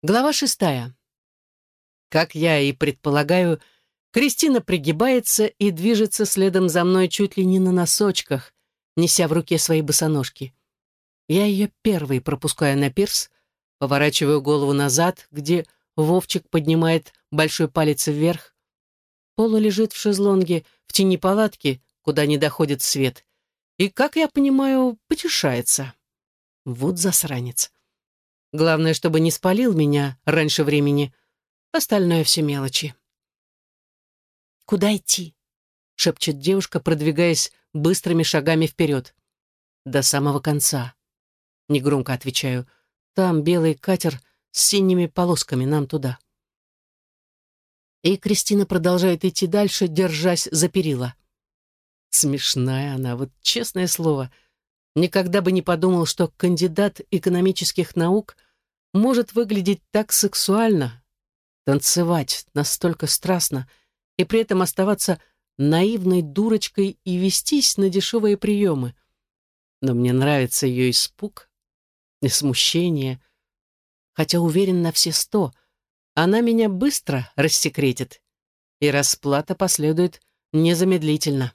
Глава шестая. Как я и предполагаю, Кристина пригибается и движется следом за мной чуть ли не на носочках, неся в руке свои босоножки. Я ее первый пропускаю на пирс, поворачиваю голову назад, где Вовчик поднимает большой палец вверх. Пола лежит в шезлонге в тени палатки, куда не доходит свет, и, как я понимаю, потешается. Вот засранец. Главное, чтобы не спалил меня раньше времени. Остальное все мелочи. «Куда идти?» — шепчет девушка, продвигаясь быстрыми шагами вперед. «До самого конца». Негромко отвечаю. «Там белый катер с синими полосками, нам туда». И Кристина продолжает идти дальше, держась за перила. Смешная она, вот честное слово — Никогда бы не подумал, что кандидат экономических наук может выглядеть так сексуально, танцевать настолько страстно и при этом оставаться наивной дурочкой и вестись на дешевые приемы. Но мне нравится ее испуг и смущение, хотя уверен на все сто, она меня быстро рассекретит, и расплата последует незамедлительно.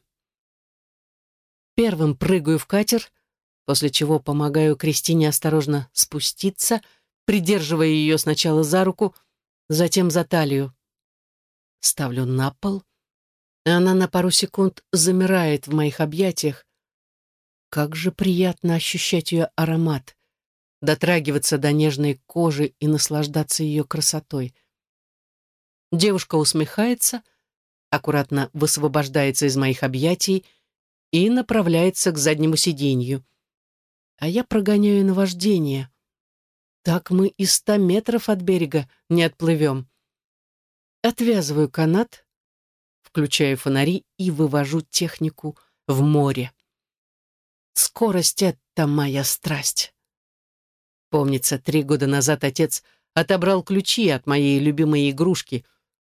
Первым прыгаю в катер — после чего помогаю Кристине осторожно спуститься, придерживая ее сначала за руку, затем за талию. Ставлю на пол, и она на пару секунд замирает в моих объятиях. Как же приятно ощущать ее аромат, дотрагиваться до нежной кожи и наслаждаться ее красотой. Девушка усмехается, аккуратно высвобождается из моих объятий и направляется к заднему сиденью а я прогоняю наваждение. Так мы и ста метров от берега не отплывем. Отвязываю канат, включаю фонари и вывожу технику в море. Скорость — это моя страсть. Помнится, три года назад отец отобрал ключи от моей любимой игрушки,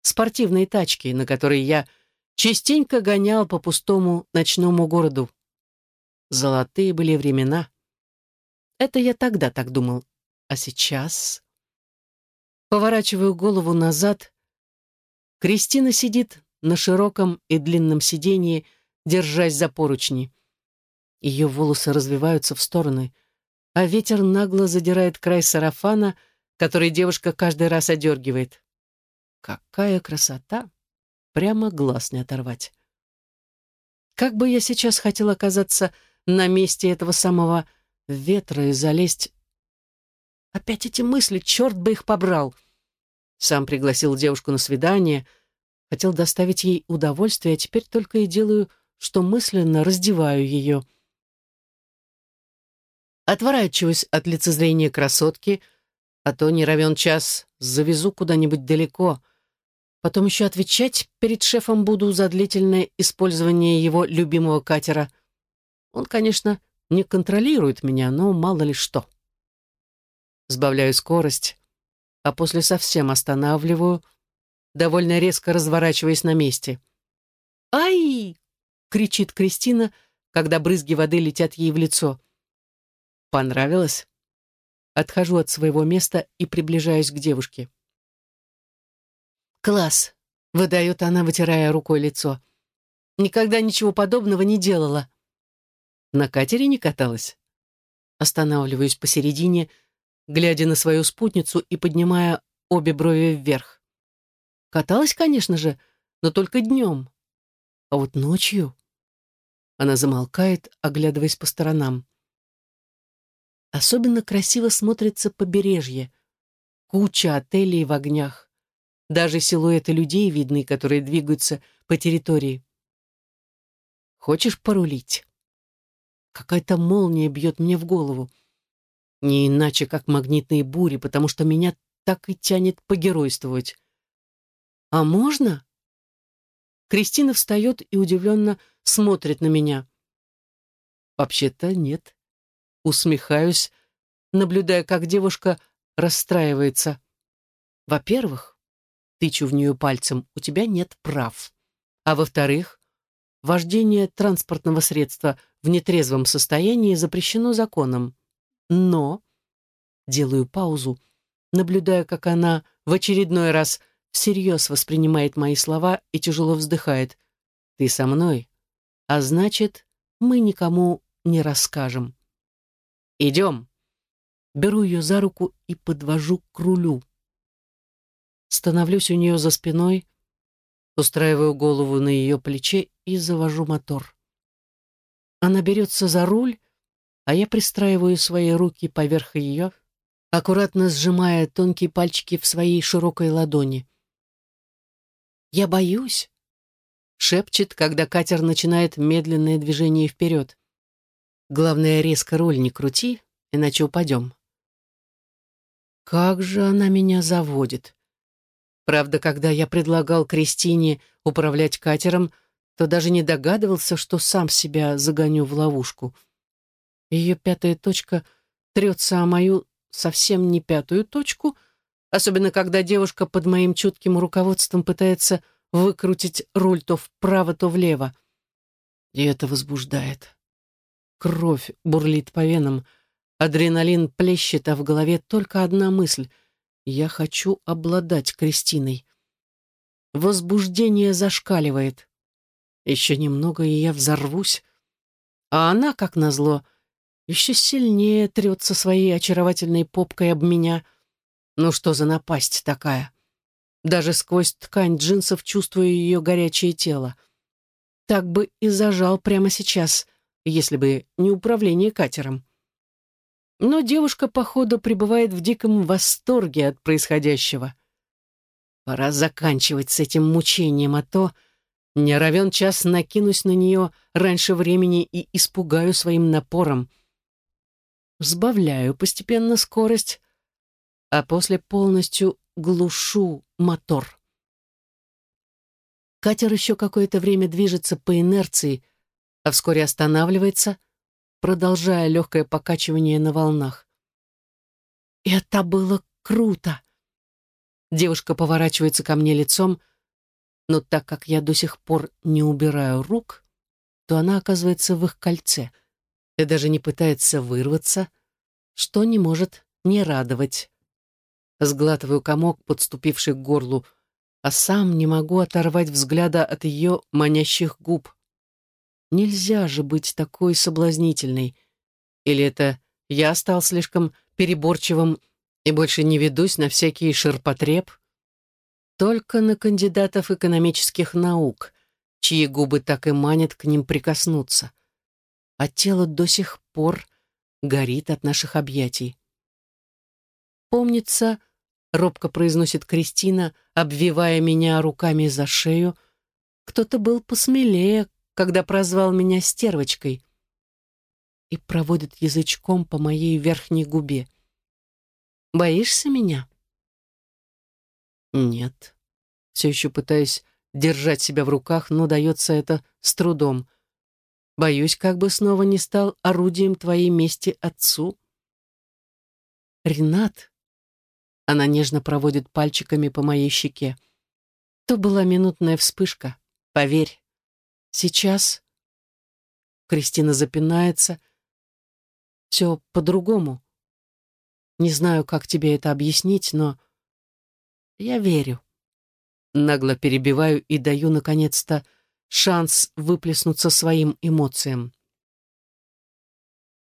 спортивной тачки, на которой я частенько гонял по пустому ночному городу. Золотые были времена. Это я тогда так думал. А сейчас... Поворачиваю голову назад. Кристина сидит на широком и длинном сиденье, держась за поручни. Ее волосы развиваются в стороны, а ветер нагло задирает край сарафана, который девушка каждый раз одергивает. Какая красота! Прямо глаз не оторвать. Как бы я сейчас хотел оказаться на месте этого самого ветра и залезть... Опять эти мысли, черт бы их побрал. Сам пригласил девушку на свидание, хотел доставить ей удовольствие, а теперь только и делаю, что мысленно раздеваю ее. Отворачиваюсь от лицезрения красотки, а то не равен час, завезу куда-нибудь далеко. Потом еще отвечать перед шефом буду за длительное использование его любимого катера. Он, конечно, не контролирует меня, но мало ли что. Сбавляю скорость, а после совсем останавливаю, довольно резко разворачиваясь на месте. «Ай!» — кричит Кристина, когда брызги воды летят ей в лицо. «Понравилось?» Отхожу от своего места и приближаюсь к девушке. «Класс!» — выдает она, вытирая рукой лицо. «Никогда ничего подобного не делала». На катере не каталась? Останавливаюсь посередине, глядя на свою спутницу и поднимая обе брови вверх. Каталась, конечно же, но только днем. А вот ночью... Она замолкает, оглядываясь по сторонам. Особенно красиво смотрится побережье. Куча отелей в огнях. Даже силуэты людей видны, которые двигаются по территории. Хочешь порулить? Какая-то молния бьет мне в голову. Не иначе, как магнитные бури, потому что меня так и тянет погеройствовать. «А можно?» Кристина встает и удивленно смотрит на меня. «Вообще-то нет». Усмехаюсь, наблюдая, как девушка расстраивается. «Во-первых, тычу в нее пальцем, у тебя нет прав. А во-вторых, Вождение транспортного средства в нетрезвом состоянии запрещено законом. Но, делаю паузу, наблюдая, как она в очередной раз всерьез воспринимает мои слова и тяжело вздыхает. «Ты со мной, а значит, мы никому не расскажем». «Идем». Беру ее за руку и подвожу к рулю. Становлюсь у нее за спиной, устраиваю голову на ее плече и завожу мотор. Она берется за руль, а я пристраиваю свои руки поверх ее, аккуратно сжимая тонкие пальчики в своей широкой ладони. «Я боюсь», — шепчет, когда катер начинает медленное движение вперед. «Главное, резко руль не крути, иначе упадем». Как же она меня заводит. Правда, когда я предлагал Кристине управлять катером, то даже не догадывался, что сам себя загоню в ловушку. Ее пятая точка трется о мою совсем не пятую точку, особенно когда девушка под моим чутким руководством пытается выкрутить руль то вправо, то влево. И это возбуждает. Кровь бурлит по венам, адреналин плещет, а в голове только одна мысль — я хочу обладать Кристиной. Возбуждение зашкаливает. Еще немного, и я взорвусь. А она, как назло, еще сильнее трется своей очаровательной попкой об меня. Ну что за напасть такая? Даже сквозь ткань джинсов чувствую ее горячее тело. Так бы и зажал прямо сейчас, если бы не управление катером. Но девушка, походу, пребывает в диком восторге от происходящего. Пора заканчивать с этим мучением, а то не равен час накинусь на нее раньше времени и испугаю своим напором. Сбавляю постепенно скорость, а после полностью глушу мотор. Катер еще какое-то время движется по инерции, а вскоре останавливается — продолжая легкое покачивание на волнах. «Это было круто!» Девушка поворачивается ко мне лицом, но так как я до сих пор не убираю рук, то она оказывается в их кольце и даже не пытается вырваться, что не может не радовать. Сглатываю комок, подступивший к горлу, а сам не могу оторвать взгляда от ее манящих губ. Нельзя же быть такой соблазнительной. Или это я стал слишком переборчивым и больше не ведусь на всякий ширпотреб? Только на кандидатов экономических наук, чьи губы так и манят к ним прикоснуться. А тело до сих пор горит от наших объятий. Помнится, робко произносит Кристина, обвивая меня руками за шею, кто-то был посмелее, когда прозвал меня стервочкой, и проводит язычком по моей верхней губе. «Боишься меня?» «Нет». Все еще пытаюсь держать себя в руках, но дается это с трудом. Боюсь, как бы снова не стал орудием твоей мести отцу. «Ренат», — она нежно проводит пальчиками по моей щеке, — то была минутная вспышка, поверь. Сейчас Кристина запинается. Все по-другому. Не знаю, как тебе это объяснить, но я верю. Нагло перебиваю и даю, наконец-то, шанс выплеснуться своим эмоциям.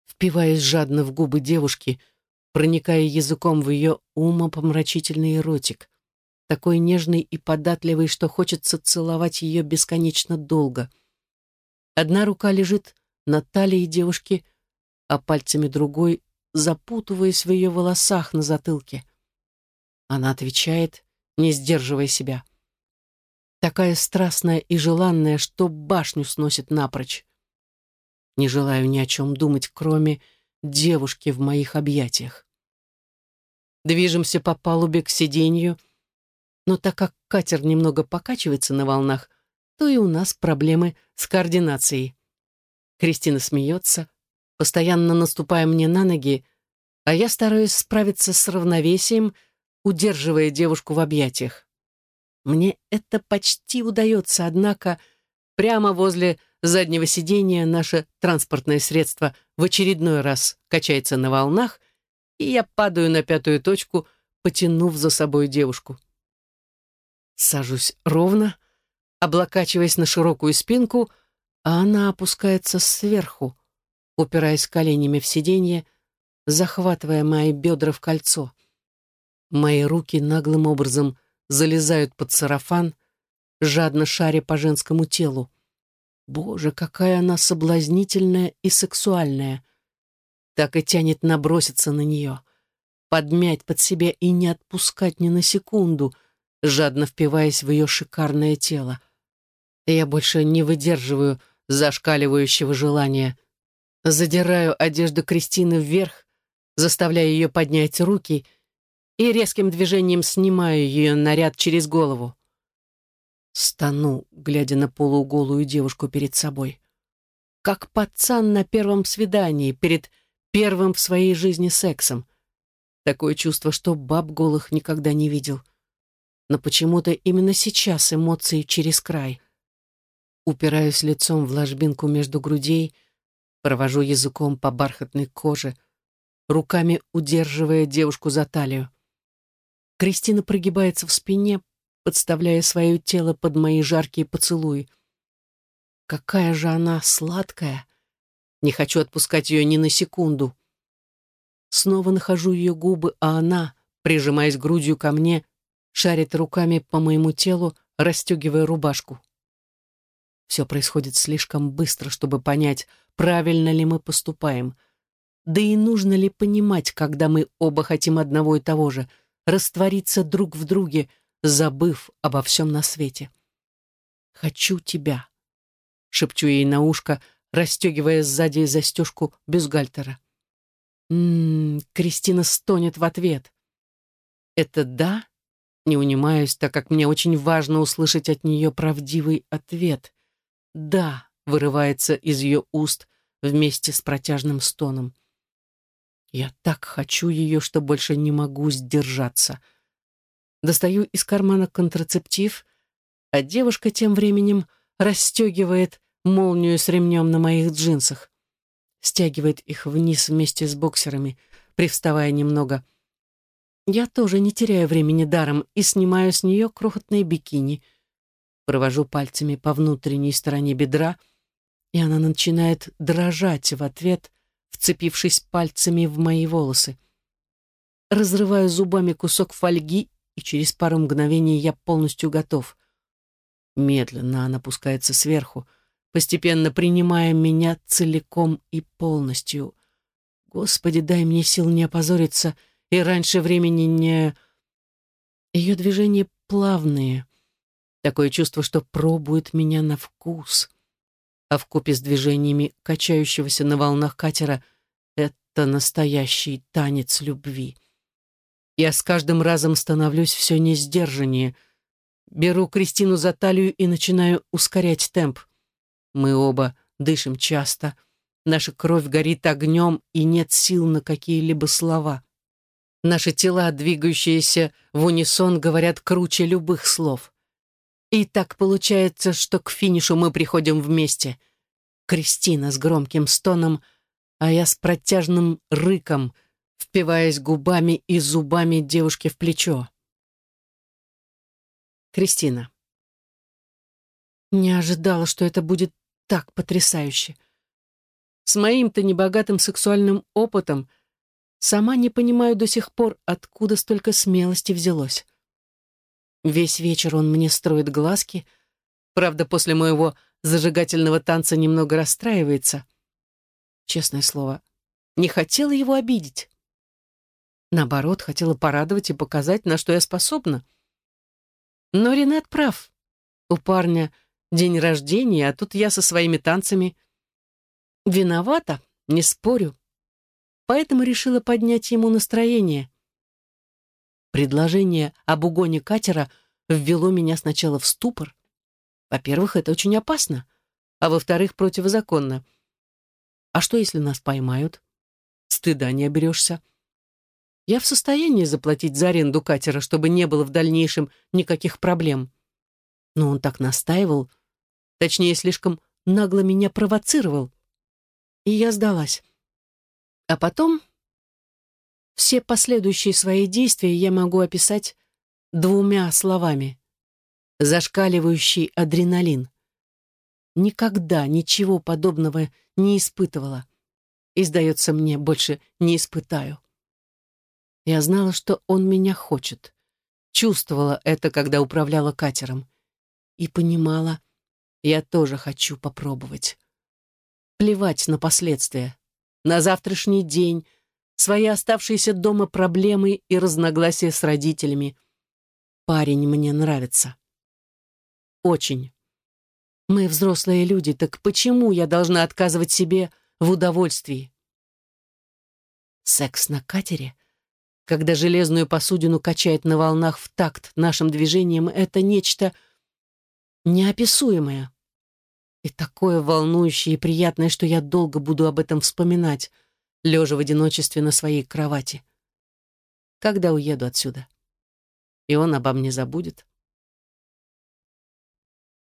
Впиваясь жадно в губы девушки, проникая языком в ее умопомрачительный ротик такой нежный и податливый, что хочется целовать ее бесконечно долго. Одна рука лежит на талии девушки, а пальцами другой запутываясь в ее волосах на затылке. Она отвечает, не сдерживая себя. Такая страстная и желанная, что башню сносит напрочь. Не желаю ни о чем думать, кроме девушки в моих объятиях. Движемся по палубе к сиденью — но так как катер немного покачивается на волнах, то и у нас проблемы с координацией. Кристина смеется, постоянно наступая мне на ноги, а я стараюсь справиться с равновесием, удерживая девушку в объятиях. Мне это почти удается, однако прямо возле заднего сидения наше транспортное средство в очередной раз качается на волнах, и я падаю на пятую точку, потянув за собой девушку. Сажусь ровно, облокачиваясь на широкую спинку, а она опускается сверху, упираясь коленями в сиденье, захватывая мои бедра в кольцо. Мои руки наглым образом залезают под сарафан, жадно шаря по женскому телу. Боже, какая она соблазнительная и сексуальная. Так и тянет наброситься на нее, подмять под себя и не отпускать ни на секунду, жадно впиваясь в ее шикарное тело. Я больше не выдерживаю зашкаливающего желания. Задираю одежду Кристины вверх, заставляя ее поднять руки и резким движением снимаю ее наряд через голову. Стану, глядя на полуголую девушку перед собой. Как пацан на первом свидании, перед первым в своей жизни сексом. Такое чувство, что баб голых никогда не видел. Но почему-то именно сейчас эмоции через край. Упираюсь лицом в ложбинку между грудей, провожу языком по бархатной коже, руками удерживая девушку за талию. Кристина прогибается в спине, подставляя свое тело под мои жаркие поцелуи. Какая же она сладкая! Не хочу отпускать ее ни на секунду. Снова нахожу ее губы, а она, прижимаясь грудью ко мне, шарит руками по моему телу, расстегивая рубашку. Все происходит слишком быстро, чтобы понять, правильно ли мы поступаем. Да и нужно ли понимать, когда мы оба хотим одного и того же, раствориться друг в друге — забыв обо всем на свете. «Хочу тебя», — шепчу ей на ушко, расстегивая сзади застежку бюстгальтера. «М-м-м», Кристина стонет в ответ. «Это да?» Не унимаюсь, так как мне очень важно услышать от нее правдивый ответ. «Да», — вырывается из ее уст вместе с протяжным стоном. Я так хочу ее, что больше не могу сдержаться — Достаю из кармана контрацептив, а девушка тем временем расстегивает молнию с ремнем на моих джинсах. Стягивает их вниз вместе с боксерами, привставая немного. Я тоже не теряю времени даром и снимаю с нее крохотные бикини. Провожу пальцами по внутренней стороне бедра, и она начинает дрожать в ответ, вцепившись пальцами в мои волосы. Разрываю зубами кусок фольги и через пару мгновений я полностью готов. Медленно она опускается сверху, постепенно принимая меня целиком и полностью. Господи, дай мне сил не опозориться и раньше времени не... Ее движения плавные. Такое чувство, что пробует меня на вкус. А вкупе с движениями качающегося на волнах катера это настоящий танец любви. Я с каждым разом становлюсь все несдержаннее. Беру Кристину за талию и начинаю ускорять темп. Мы оба дышим часто. Наша кровь горит огнем, и нет сил на какие-либо слова. Наши тела, двигающиеся в унисон, говорят круче любых слов. И так получается, что к финишу мы приходим вместе. Кристина с громким стоном, а я с протяжным рыком — впиваясь губами и зубами девушки в плечо. Кристина. Не ожидала, что это будет так потрясающе. С моим-то небогатым сексуальным опытом сама не понимаю до сих пор, откуда столько смелости взялось. Весь вечер он мне строит глазки, правда, после моего зажигательного танца немного расстраивается. Честное слово, не хотела его обидеть. Наоборот, хотела порадовать и показать, на что я способна. Но Ренат прав. У парня день рождения, а тут я со своими танцами. Виновата, не спорю. Поэтому решила поднять ему настроение. Предложение об угоне катера ввело меня сначала в ступор. Во-первых, это очень опасно, а во-вторых, противозаконно. А что, если нас поймают? Стыда не оберешься. Я в состоянии заплатить за аренду катера, чтобы не было в дальнейшем никаких проблем. Но он так настаивал, точнее, слишком нагло меня провоцировал. И я сдалась. А потом... Все последующие свои действия я могу описать двумя словами. Зашкаливающий адреналин. Никогда ничего подобного не испытывала. И, сдается мне, больше не испытаю. Я знала, что он меня хочет. Чувствовала это, когда управляла катером. И понимала, я тоже хочу попробовать. Плевать на последствия, на завтрашний день, свои оставшиеся дома проблемы и разногласия с родителями. Парень мне нравится. Очень. Мы взрослые люди, так почему я должна отказывать себе в удовольствии? Секс на катере — когда железную посудину качает на волнах в такт нашим движением, это нечто неописуемое. И такое волнующее и приятное, что я долго буду об этом вспоминать, лежа в одиночестве на своей кровати. Когда уеду отсюда? И он обо мне забудет.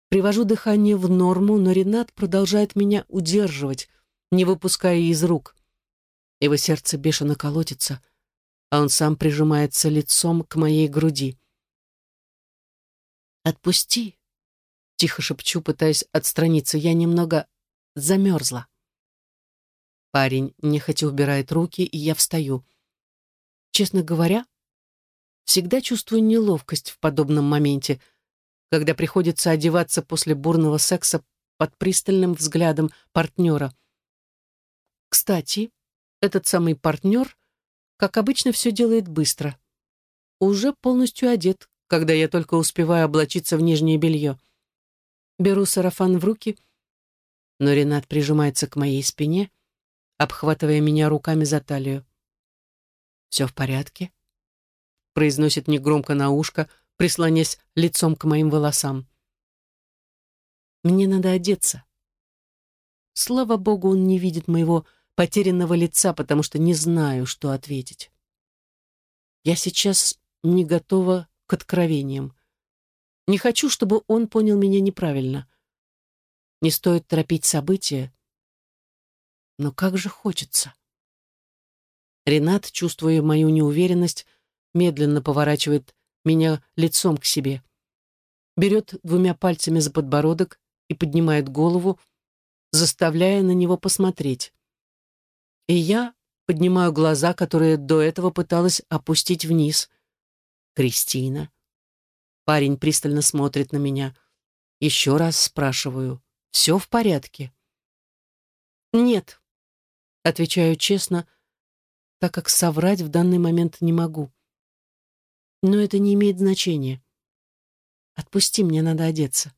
Привожу дыхание в норму, но Ренат продолжает меня удерживать, не выпуская из рук. Его сердце бешено колотится — а он сам прижимается лицом к моей груди. «Отпусти!» — тихо шепчу, пытаясь отстраниться. Я немного замерзла. Парень нехотя убирает руки, и я встаю. Честно говоря, всегда чувствую неловкость в подобном моменте, когда приходится одеваться после бурного секса под пристальным взглядом партнера. Кстати, этот самый партнер как обычно, все делает быстро. Уже полностью одет, когда я только успеваю облачиться в нижнее белье. Беру сарафан в руки, но Ренат прижимается к моей спине, обхватывая меня руками за талию. «Все в порядке?» произносит негромко на ушко, прислонясь лицом к моим волосам. «Мне надо одеться». Слава богу, он не видит моего потерянного лица, потому что не знаю, что ответить. Я сейчас не готова к откровениям. Не хочу, чтобы он понял меня неправильно. Не стоит торопить события. Но как же хочется. Ренат, чувствуя мою неуверенность, медленно поворачивает меня лицом к себе. Берет двумя пальцами за подбородок и поднимает голову, заставляя на него посмотреть. И я поднимаю глаза, которые до этого пыталась опустить вниз. Кристина. Парень пристально смотрит на меня. Еще раз спрашиваю. Все в порядке? Нет. Отвечаю честно, так как соврать в данный момент не могу. Но это не имеет значения. Отпусти, мне надо одеться.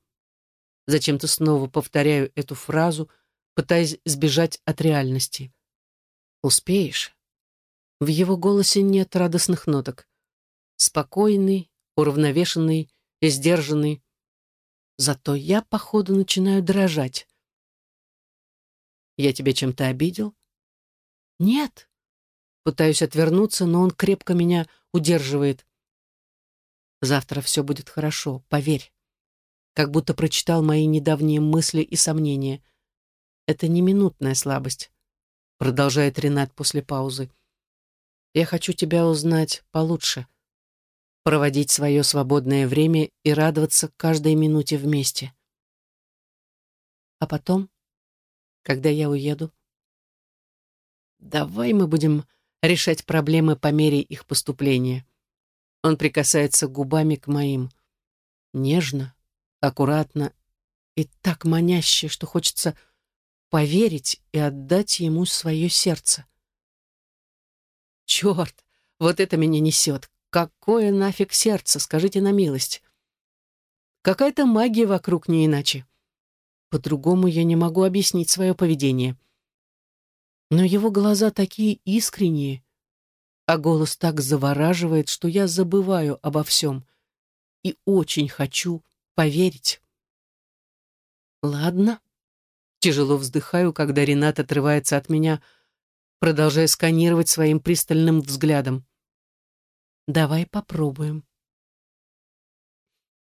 Зачем-то снова повторяю эту фразу, пытаясь сбежать от реальности. Успеешь. В его голосе нет радостных ноток. Спокойный, уравновешенный сдержанный. Зато я, походу, начинаю дрожать. Я тебя чем-то обидел? Нет. Пытаюсь отвернуться, но он крепко меня удерживает. Завтра все будет хорошо, поверь. Как будто прочитал мои недавние мысли и сомнения. Это не минутная слабость продолжает Ренат после паузы. Я хочу тебя узнать получше, проводить свое свободное время и радоваться каждой минуте вместе. А потом, когда я уеду, давай мы будем решать проблемы по мере их поступления. Он прикасается губами к моим. Нежно, аккуратно и так маняще, что хочется поверить и отдать ему свое сердце. Черт, вот это меня несет. Какое нафиг сердце, скажите на милость. Какая-то магия вокруг не иначе. По-другому я не могу объяснить свое поведение. Но его глаза такие искренние, а голос так завораживает, что я забываю обо всем и очень хочу поверить. Ладно, Тяжело вздыхаю, когда Ренат отрывается от меня, продолжая сканировать своим пристальным взглядом. «Давай попробуем».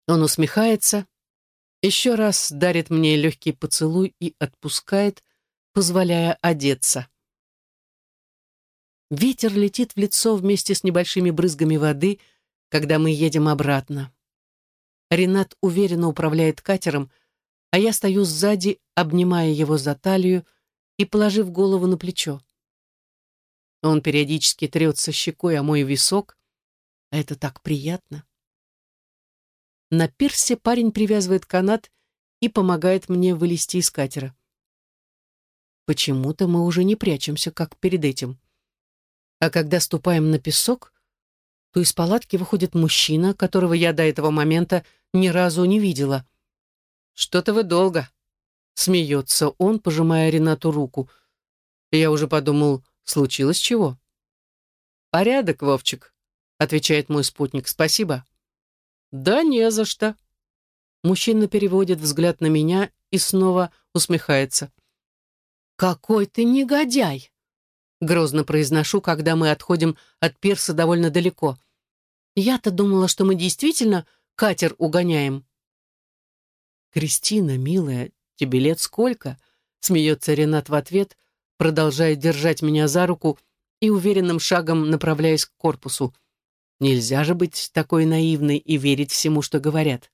Он усмехается, еще раз дарит мне легкий поцелуй и отпускает, позволяя одеться. Ветер летит в лицо вместе с небольшими брызгами воды, когда мы едем обратно. Ренат уверенно управляет катером, а я стою сзади, обнимая его за талию и положив голову на плечо. Он периодически трется щекой о мой висок, а это так приятно. На пирсе парень привязывает канат и помогает мне вылезти из катера. Почему-то мы уже не прячемся, как перед этим. А когда ступаем на песок, то из палатки выходит мужчина, которого я до этого момента ни разу не видела. «Что-то вы долго», — смеется он, пожимая Ренату руку. Я уже подумал, случилось чего? «Порядок, Вовчик», — отвечает мой спутник, — «спасибо». «Да не за что». Мужчина переводит взгляд на меня и снова усмехается. «Какой ты негодяй!» Грозно произношу, когда мы отходим от пирса довольно далеко. Я-то думала, что мы действительно катер угоняем. «Кристина, милая, тебе лет сколько?» Смеется Ренат в ответ, продолжая держать меня за руку и уверенным шагом направляясь к корпусу. Нельзя же быть такой наивной и верить всему, что говорят.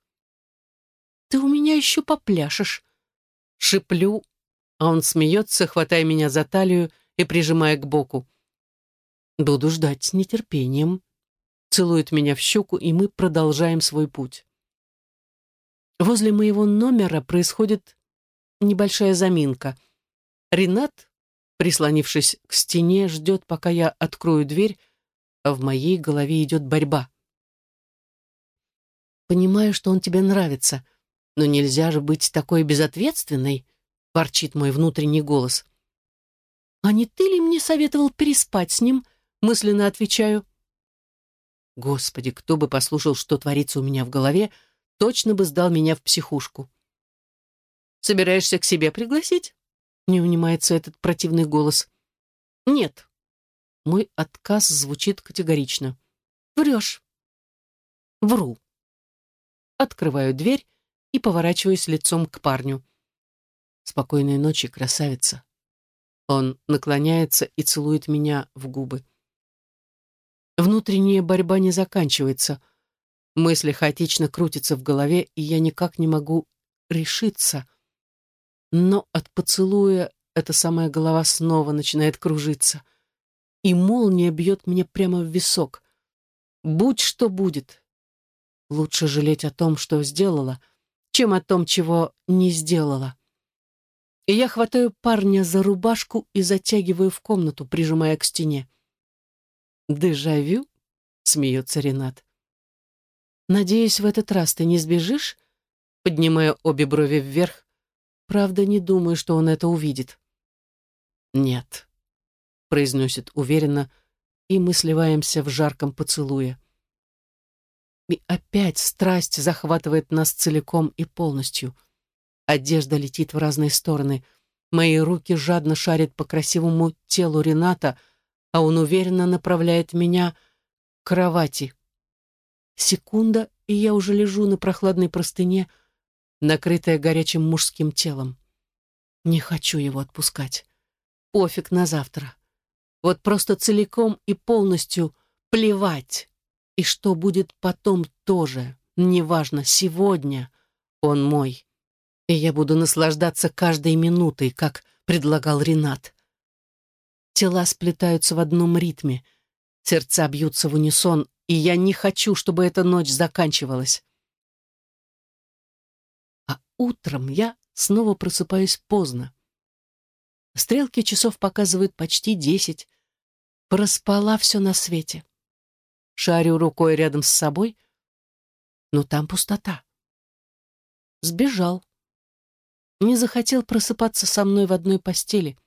«Ты у меня еще попляшешь!» Шиплю, а он смеется, хватая меня за талию и прижимая к боку. Буду ждать с нетерпением. Целует меня в щеку, и мы продолжаем свой путь. Возле моего номера происходит небольшая заминка. Ренат, прислонившись к стене, ждет, пока я открою дверь, а в моей голове идет борьба. Понимаю, что он тебе нравится, но нельзя же быть такой безответственной, ворчит мой внутренний голос. «А не ты ли мне советовал переспать с ним?» мысленно отвечаю. Господи, кто бы послушал, что творится у меня в голове, точно бы сдал меня в психушку. «Собираешься к себе пригласить?» Не унимается этот противный голос. «Нет». Мой отказ звучит категорично. «Врешь». «Вру». Открываю дверь и поворачиваюсь лицом к парню. Спокойной ночи, красавица. Он наклоняется и целует меня в губы. Внутренняя борьба не заканчивается. Мысли хаотично крутятся в голове, и я никак не могу решиться. Но от поцелуя эта самая голова снова начинает кружиться. И молния бьет мне прямо в висок. Будь что будет. Лучше жалеть о том, что сделала, чем о том, чего не сделала и я хватаю парня за рубашку и затягиваю в комнату, прижимая к стене. «Дежавю?» — смеется Ренат. «Надеюсь, в этот раз ты не сбежишь?» Поднимая обе брови вверх. Правда, не думаю, что он это увидит. «Нет», — произносит уверенно, и мы сливаемся в жарком поцелуе. И опять страсть захватывает нас целиком и полностью — Одежда летит в разные стороны. Мои руки жадно шарят по красивому телу Рената, а он уверенно направляет меня к кровати. Секунда, и я уже лежу на прохладной простыне, накрытая горячим мужским телом. Не хочу его отпускать. Пофиг на завтра. Вот просто целиком и полностью плевать. И что будет потом тоже, неважно, сегодня он мой и я буду наслаждаться каждой минутой, как предлагал Ренат. Тела сплетаются в одном ритме, сердца бьются в унисон, и я не хочу, чтобы эта ночь заканчивалась. А утром я снова просыпаюсь поздно. Стрелки часов показывают почти десять. Проспала все на свете. Шарю рукой рядом с собой, но там пустота. Сбежал не захотел просыпаться со мной в одной постели,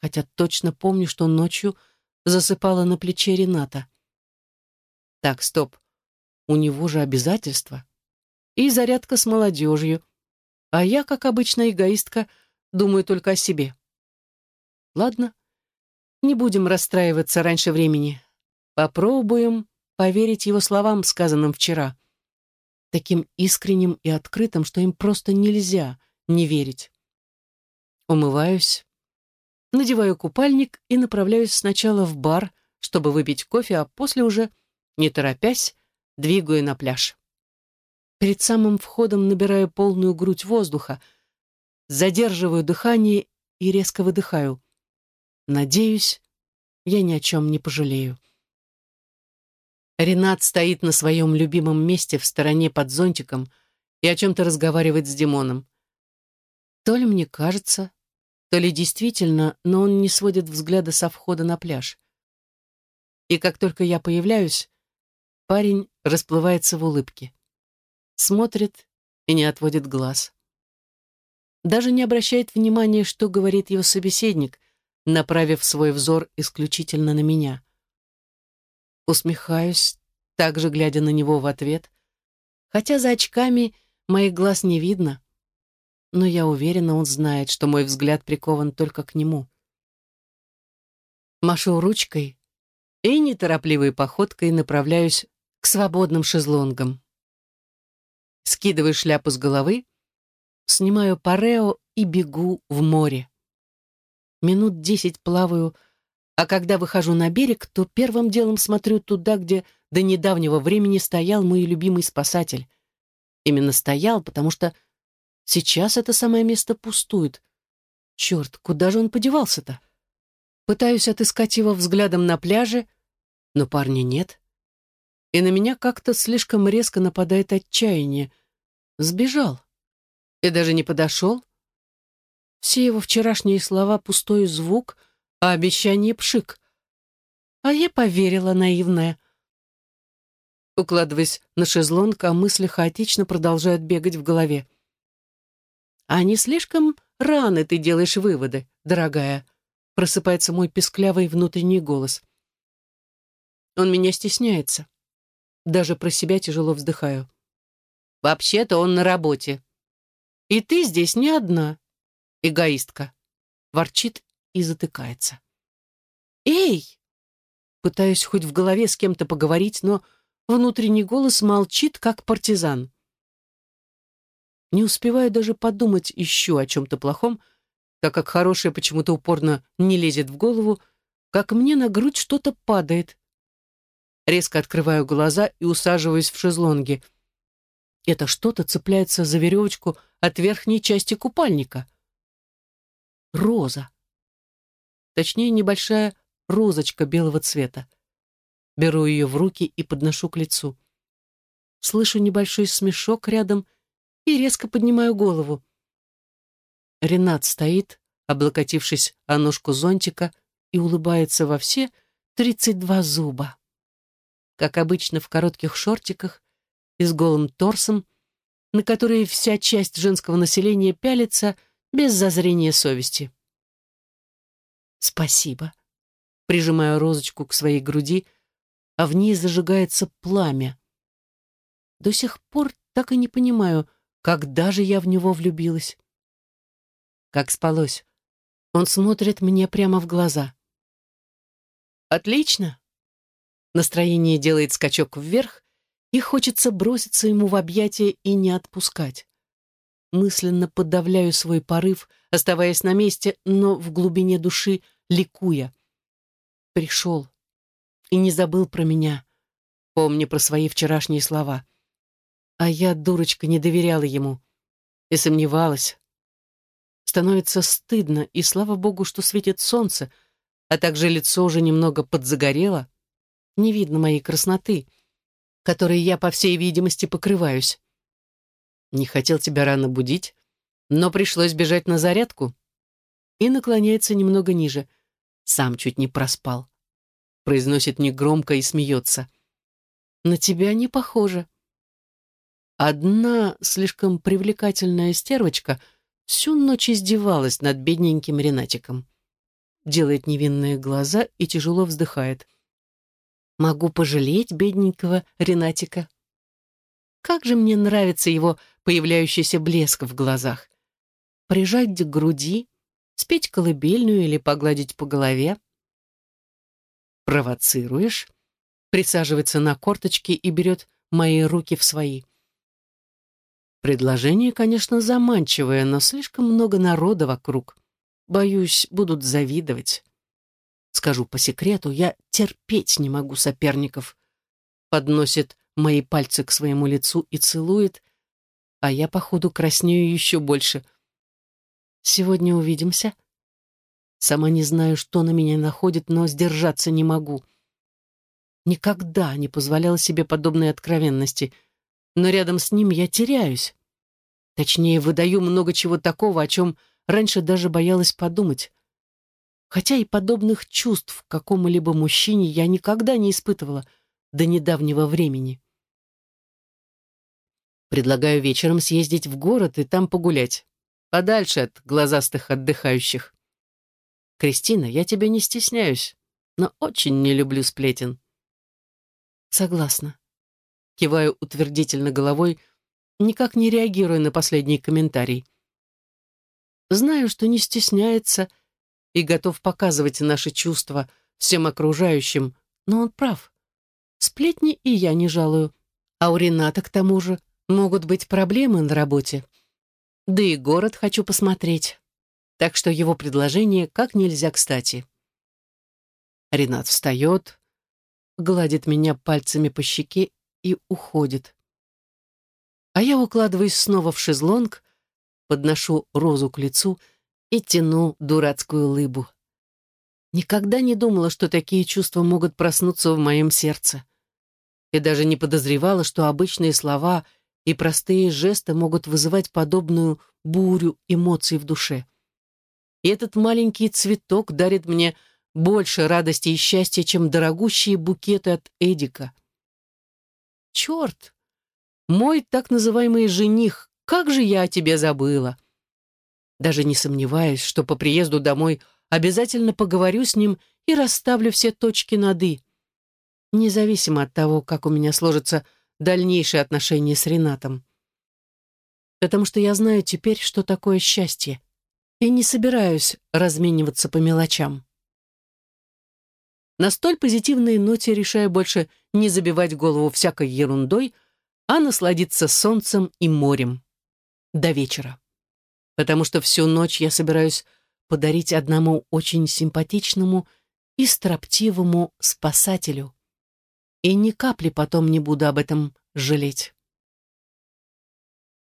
хотя точно помню, что ночью засыпала на плече Рената. Так, стоп, у него же обязательства. И зарядка с молодежью. А я, как обычная эгоистка, думаю только о себе. Ладно, не будем расстраиваться раньше времени. Попробуем поверить его словам, сказанным вчера. Таким искренним и открытым, что им просто нельзя — не верить. Умываюсь, надеваю купальник и направляюсь сначала в бар, чтобы выпить кофе, а после уже, не торопясь, двигаю на пляж. Перед самым входом набираю полную грудь воздуха, задерживаю дыхание и резко выдыхаю. Надеюсь, я ни о чем не пожалею. Ренат стоит на своем любимом месте в стороне под зонтиком и о чем-то разговаривает с Димоном. То ли мне кажется, то ли действительно, но он не сводит взгляда со входа на пляж. И как только я появляюсь, парень расплывается в улыбке. Смотрит и не отводит глаз. Даже не обращает внимания, что говорит его собеседник, направив свой взор исключительно на меня. Усмехаюсь, также глядя на него в ответ, хотя за очками моих глаз не видно, но я уверена, он знает, что мой взгляд прикован только к нему. Машу ручкой и неторопливой походкой направляюсь к свободным шезлонгам. Скидываю шляпу с головы, снимаю парео и бегу в море. Минут десять плаваю, а когда выхожу на берег, то первым делом смотрю туда, где до недавнего времени стоял мой любимый спасатель. Именно стоял, потому что сейчас это самое место пустует. Черт, куда же он подевался-то? Пытаюсь отыскать его взглядом на пляже, но парня нет. И на меня как-то слишком резко нападает отчаяние. Сбежал. И даже не подошел. Все его вчерашние слова — пустой звук — а обещание пшик. А я поверила, наивная. Укладываясь на шезлонг, а мысли хаотично продолжают бегать в голове. «А не слишком рано ты делаешь выводы, дорогая?» Просыпается мой песклявый внутренний голос. Он меня стесняется. Даже про себя тяжело вздыхаю. «Вообще-то он на работе. И ты здесь не одна, эгоистка», — ворчит и затыкается. «Эй!» Пытаюсь хоть в голове с кем-то поговорить, но внутренний голос молчит, как партизан. Не успеваю даже подумать еще о чем-то плохом, так как хорошее почему-то упорно не лезет в голову, как мне на грудь что-то падает. Резко открываю глаза и усаживаюсь в шезлонге. Это что-то цепляется за веревочку от верхней части купальника. Роза точнее небольшая розочка белого цвета. Беру ее в руки и подношу к лицу. Слышу небольшой смешок рядом и резко поднимаю голову. Ренат стоит, облокотившись о ножку зонтика, и улыбается во все тридцать два зуба. Как обычно в коротких шортиках и с голым торсом, на которые вся часть женского населения пялится без зазрения совести. «Спасибо». Прижимаю розочку к своей груди, а в ней зажигается пламя. До сих пор так и не понимаю, когда же я в него влюбилась. Как спалось. Он смотрит мне прямо в глаза. «Отлично!» Настроение делает скачок вверх, и хочется броситься ему в объятия и не отпускать. Мысленно подавляю свой порыв, оставаясь на месте, но в глубине души ликуя. Пришел и не забыл про меня, помня про свои вчерашние слова. А я, дурочка, не доверяла ему и сомневалась. Становится стыдно, и слава богу, что светит солнце, а также лицо уже немного подзагорело. Не видно моей красноты, которой я, по всей видимости, покрываюсь. Не хотел тебя рано будить, но пришлось бежать на зарядку. И наклоняется немного ниже — сам чуть не проспал. Произносит негромко и смеется. На тебя не похоже. Одна слишком привлекательная стервочка всю ночь издевалась над бедненьким Ренатиком. Делает невинные глаза и тяжело вздыхает. Могу пожалеть бедненького Ренатика. Как же мне нравится его появляющийся блеск в глазах. Прижать к груди, спеть колыбельную или погладить по голове. Провоцируешь, присаживается на корточки и берет мои руки в свои. Предложение, конечно, заманчивое, но слишком много народа вокруг. боюсь, будут завидовать. Скажу по секрету, я терпеть не могу соперников. Подносит мои пальцы к своему лицу и целует, а я, походу, краснею еще больше. Сегодня увидимся. Сама не знаю, что на меня находит, но сдержаться не могу. Никогда не позволяла себе подобной откровенности, но рядом с ним я теряюсь. Точнее, выдаю много чего такого, о чем раньше даже боялась подумать. Хотя и подобных чувств какому-либо мужчине я никогда не испытывала до недавнего времени. Предлагаю вечером съездить в город и там погулять, подальше от глазастых отдыхающих. Кристина, я тебя не стесняюсь, но очень не люблю сплетен. Согласна. Киваю утвердительно головой, никак не реагируя на последний комментарий. Знаю, что не стесняется и готов показывать наши чувства всем окружающим, но он прав. Сплетни и я не жалую. А у Рената, к тому же, Могут быть проблемы на работе. Да и город хочу посмотреть. Так что его предложение как нельзя кстати. Ренат встает, гладит меня пальцами по щеке и уходит. А я укладываюсь снова в шезлонг, подношу розу к лицу и тяну дурацкую лыбу. Никогда не думала, что такие чувства могут проснуться в моем сердце. И даже не подозревала, что обычные слова — и простые жесты могут вызывать подобную бурю эмоций в душе. И этот маленький цветок дарит мне больше радости и счастья, чем дорогущие букеты от Эдика. Черт! Мой так называемый жених, как же я о тебе забыла! Даже не сомневаюсь, что по приезду домой обязательно поговорю с ним и расставлю все точки над «и». Независимо от того, как у меня сложится дальнейшие отношения с Ренатом. Потому что я знаю теперь, что такое счастье, и не собираюсь размениваться по мелочам. На столь позитивной ноте решаю больше не забивать голову всякой ерундой, а насладиться солнцем и морем. До вечера. Потому что всю ночь я собираюсь подарить одному очень симпатичному и строптивому спасателю и ни капли потом не буду об этом жалеть.